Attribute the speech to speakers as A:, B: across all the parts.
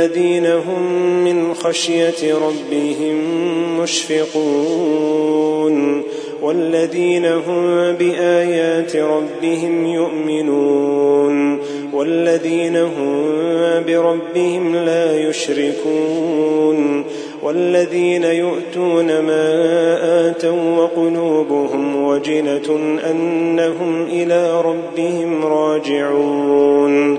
A: الذين هم من خشية ربهم مشفقون والذين هم بآيات ربهم يؤمنون والذين هم بربهم لا يشركون والذين يؤتون ما آتوا وقلوبهم وجله أنهم إلى ربهم راجعون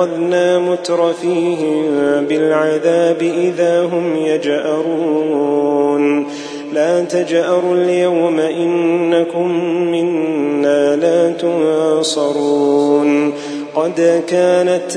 A: أخذنا مترفيهم بالعذاب إذا هم يجأرون. لا تجأروا اليوم إنكم منا لا تنصرون. قد كانت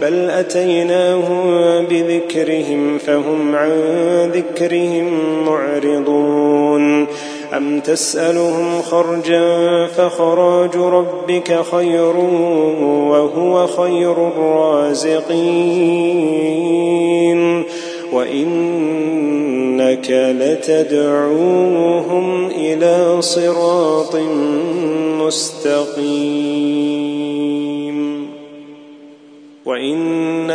A: بل أتيناهم بذكرهم فهم عن ذكرهم معرضون. أم تسألهم خرجا فخراج ربك خير وهو خير الرازقين. وإنك لتدعوهم إلى صراط مستقيم.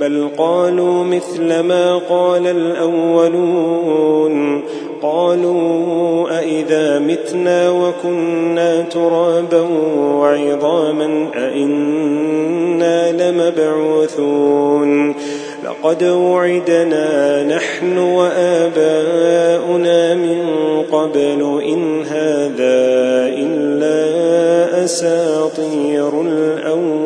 A: بل قالوا مثل ما قال الأولون. قالوا أإذا متنا وكنا ترابا وعظاما أإنا لمبعوثون. لقد وعدنا نحن وآباؤنا من قبل إن هذا إلا أساطير الأولين.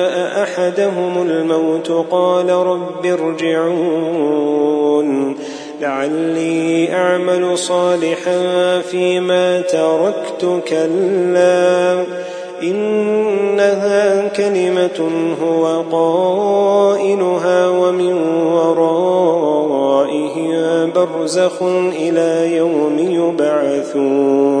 A: أحدهم الموت قال رب ارجعون. لعلي أعمل صالحا فيما تركت كلا. إنها كلمة هو قائلها ومن ورائهم برزخ إلى يوم يبعثون.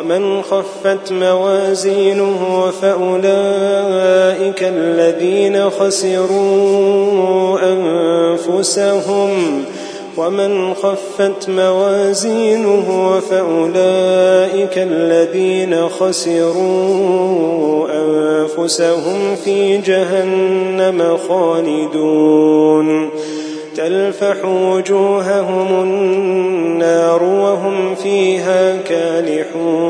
A: ومن خفت موازينه فأولئك الذين خسروا أنفسهم. ومن خفت موازينه فأولئك الذين خسروا أنفسهم في جهنم خالدون. تلفح وجوههم النار وهم فيها كالحون.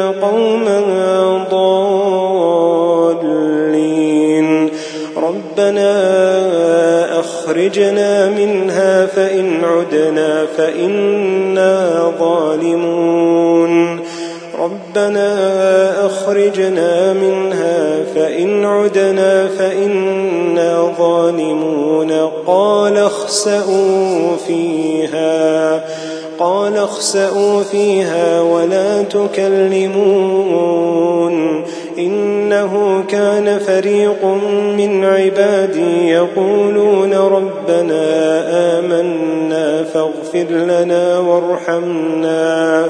A: أخرجنا منها فإن عدنا فإنا ظالمون. قال اخسأوا فيها قال اخسأوا فيها ولا تكلمون. إنه كان فريق من عبادي يقولون ربنا آمنا فاغفر لنا وارحمنا.